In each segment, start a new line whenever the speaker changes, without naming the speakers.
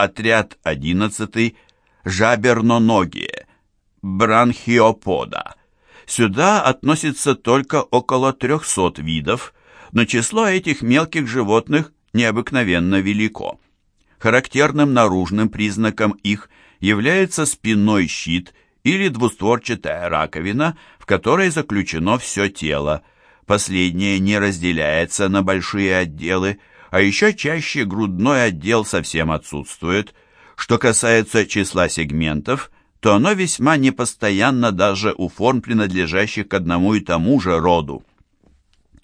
Отряд 11 жаберноногие, бранхиопода. Сюда относится только около 300 видов, но число этих мелких животных необыкновенно велико. Характерным наружным признаком их является спинной щит или двустворчатая раковина, в которой заключено все тело. Последнее не разделяется на большие отделы, а еще чаще грудной отдел совсем отсутствует. Что касается числа сегментов, то оно весьма непостоянно даже у форм, принадлежащих к одному и тому же роду.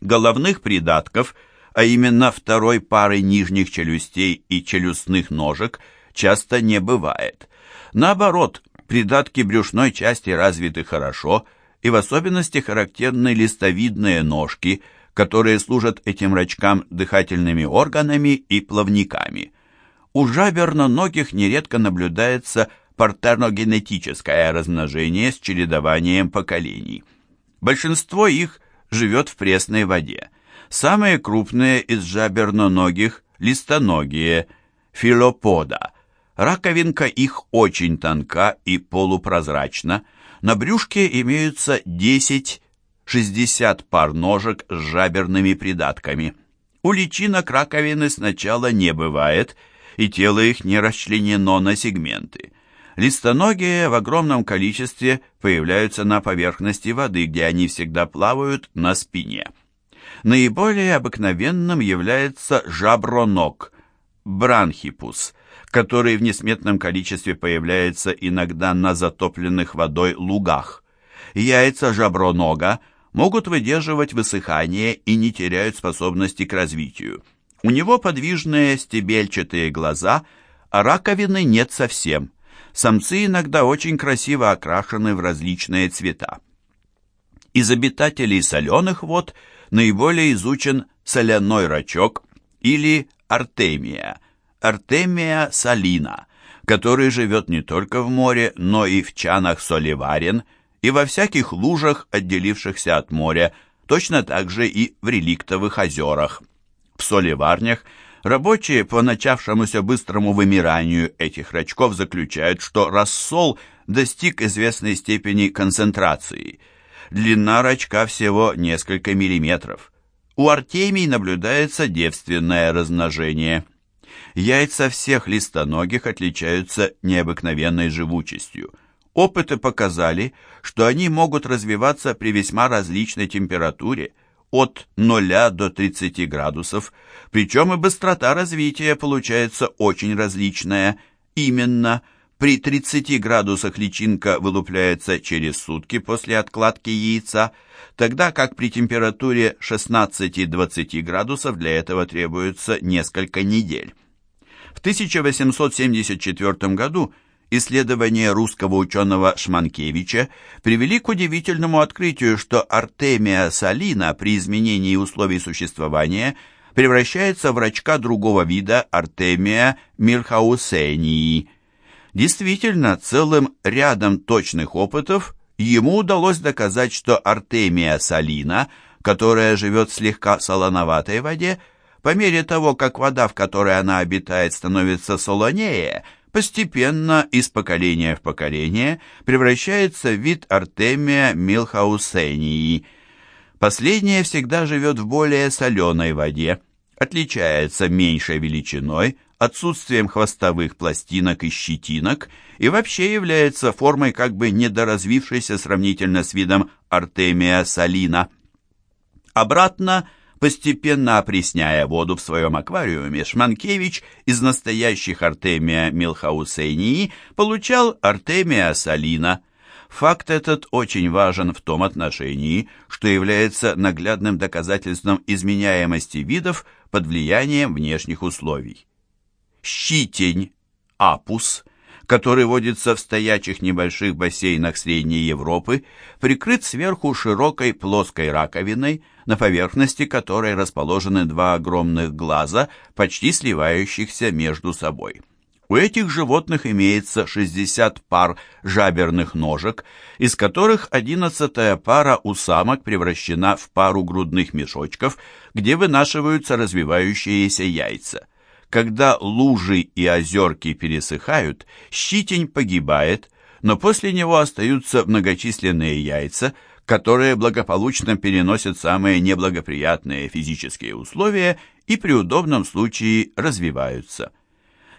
Головных придатков, а именно второй пары нижних челюстей и челюстных ножек, часто не бывает. Наоборот, придатки брюшной части развиты хорошо, и в особенности характерны листовидные ножки, которые служат этим рачкам дыхательными органами и плавниками. У жаберноногих нередко наблюдается партерногенетическое размножение с чередованием поколений. Большинство их живет в пресной воде. Самые крупные из жаберноногих – листоногие, филопода. Раковинка их очень тонка и полупрозрачна. На брюшке имеются 10-60 пар ножек с жаберными придатками. У личинок раковины сначала не бывает, и тело их не расчленено на сегменты. Листоногие в огромном количестве появляются на поверхности воды, где они всегда плавают на спине. Наиболее обыкновенным является жаброног, бранхипус, который в несметном количестве появляется иногда на затопленных водой лугах. Яйца жабронога могут выдерживать высыхание и не теряют способности к развитию. У него подвижные стебельчатые глаза, а раковины нет совсем. Самцы иногда очень красиво окрашены в различные цвета. Из обитателей соленых вод наиболее изучен соляной рачок или артемия, артемия салина, который живет не только в море, но и в чанах солеварен и во всяких лужах, отделившихся от моря, точно так же и в реликтовых озерах. В солеварнях – Рабочие по начавшемуся быстрому вымиранию этих рачков заключают, что рассол достиг известной степени концентрации. Длина рачка всего несколько миллиметров. У артемий наблюдается девственное размножение. Яйца всех листоногих отличаются необыкновенной живучестью. Опыты показали, что они могут развиваться при весьма различной температуре – от 0 до 30 градусов, причем и быстрота развития получается очень различная. Именно при 30 градусах личинка вылупляется через сутки после откладки яйца, тогда как при температуре 16-20 градусов для этого требуется несколько недель. В 1874 году Исследования русского ученого Шманкевича привели к удивительному открытию, что артемия салина при изменении условий существования превращается в рачка другого вида артемия мирхаусении. Действительно, целым рядом точных опытов ему удалось доказать, что артемия салина, которая живет в слегка солоноватой воде, по мере того, как вода, в которой она обитает, становится солонее – постепенно из поколения в поколение превращается в вид Артемия милхаусении. Последняя всегда живет в более соленой воде, отличается меньшей величиной, отсутствием хвостовых пластинок и щетинок и вообще является формой как бы недоразвившейся сравнительно с видом Артемия салина. Обратно – Постепенно опресняя воду в своем аквариуме, Шманкевич из настоящих Артемия милхаусении получал Артемия салина. Факт этот очень важен в том отношении, что является наглядным доказательством изменяемости видов под влиянием внешних условий. Щитень, апус – который водится в стоячих небольших бассейнах Средней Европы, прикрыт сверху широкой плоской раковиной, на поверхности которой расположены два огромных глаза, почти сливающихся между собой. У этих животных имеется 60 пар жаберных ножек, из которых одиннадцатая пара у самок превращена в пару грудных мешочков, где вынашиваются развивающиеся яйца. Когда лужи и озерки пересыхают, щитень погибает, но после него остаются многочисленные яйца, которые благополучно переносят самые неблагоприятные физические условия и при удобном случае развиваются.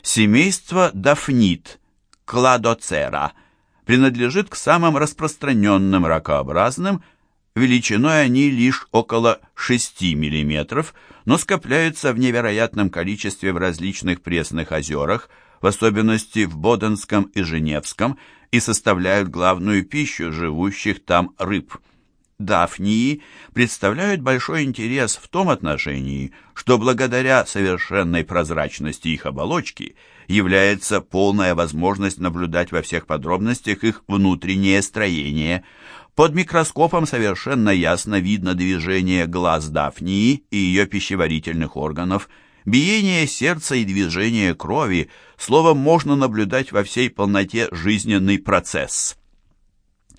Семейство дафнит, кладоцера, принадлежит к самым распространенным ракообразным, величиной они лишь около 6 мм, но скопляются в невероятном количестве в различных пресных озерах, в особенности в Боденском и Женевском, и составляют главную пищу живущих там рыб. Дафнии представляют большой интерес в том отношении, что благодаря совершенной прозрачности их оболочки является полная возможность наблюдать во всех подробностях их внутреннее строение. Под микроскопом совершенно ясно видно движение глаз Дафнии и ее пищеварительных органов, биение сердца и движение крови, словом, можно наблюдать во всей полноте жизненный процесс.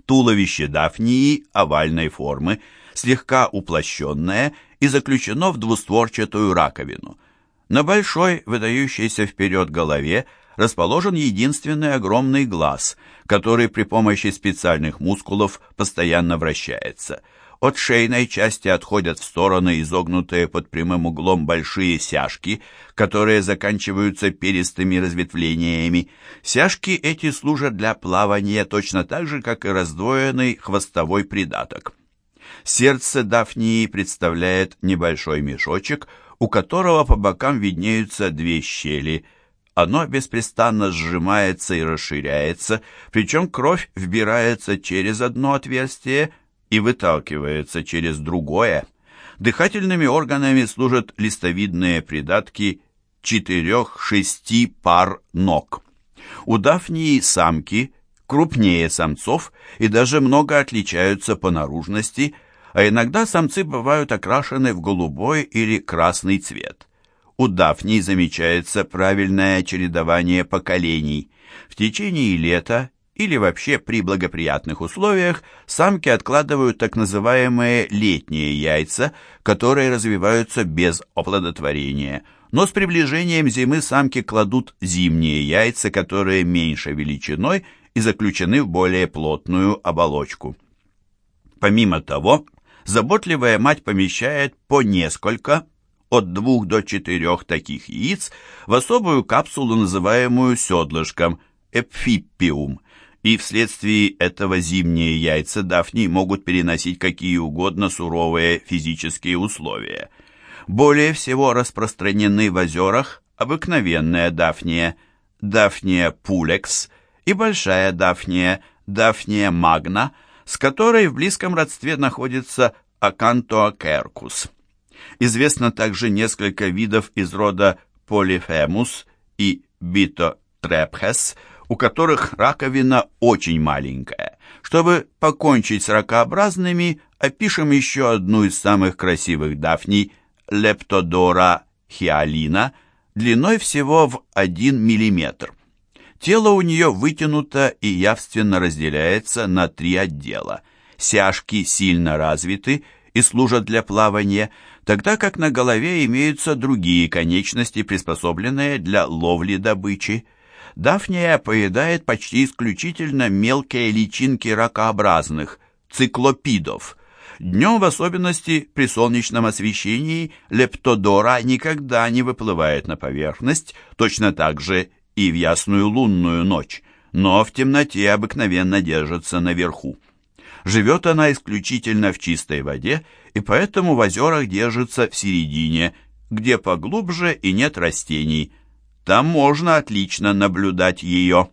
Туловище Дафнии овальной формы, слегка уплощенное и заключено в двустворчатую раковину. На большой, выдающейся вперед голове расположен единственный огромный глаз, который при помощи специальных мускулов постоянно вращается – от шейной части отходят в стороны изогнутые под прямым углом большие сяжки, которые заканчиваются перистыми разветвлениями. Сяжки эти служат для плавания точно так же, как и раздвоенный хвостовой придаток. Сердце Дафнии представляет небольшой мешочек, у которого по бокам виднеются две щели. Оно беспрестанно сжимается и расширяется, причем кровь вбирается через одно отверстие, и выталкивается через другое. Дыхательными органами служат листовидные придатки четырех-шести пар ног. У дафнии самки крупнее самцов и даже много отличаются по наружности, а иногда самцы бывают окрашены в голубой или красный цвет. У дафнии замечается правильное чередование поколений. В течение лета или вообще при благоприятных условиях самки откладывают так называемые летние яйца, которые развиваются без оплодотворения. Но с приближением зимы самки кладут зимние яйца, которые меньше величиной и заключены в более плотную оболочку. Помимо того, заботливая мать помещает по несколько, от двух до четырех таких яиц, в особую капсулу, называемую седлышком, эпфиппиум – и вследствие этого зимние яйца дафни могут переносить какие угодно суровые физические условия. Более всего распространены в озерах обыкновенная дафния, дафния пулекс и большая дафния, дафния магна, с которой в близком родстве находится акантоакеркус. Известно также несколько видов из рода полифемус и битотрепхес, у которых раковина очень маленькая. Чтобы покончить с ракообразными, опишем еще одну из самых красивых дафний – лептодора хиалина, длиной всего в 1 мм. Тело у нее вытянуто и явственно разделяется на три отдела. Сяжки сильно развиты и служат для плавания, тогда как на голове имеются другие конечности, приспособленные для ловли добычи – Дафния поедает почти исключительно мелкие личинки ракообразных, циклопидов. Днем, в особенности при солнечном освещении, лептодора никогда не выплывает на поверхность, точно так же и в ясную лунную ночь, но в темноте обыкновенно держится наверху. Живет она исключительно в чистой воде, и поэтому в озерах держится в середине, где поглубже и нет растений – там можно отлично наблюдать ее.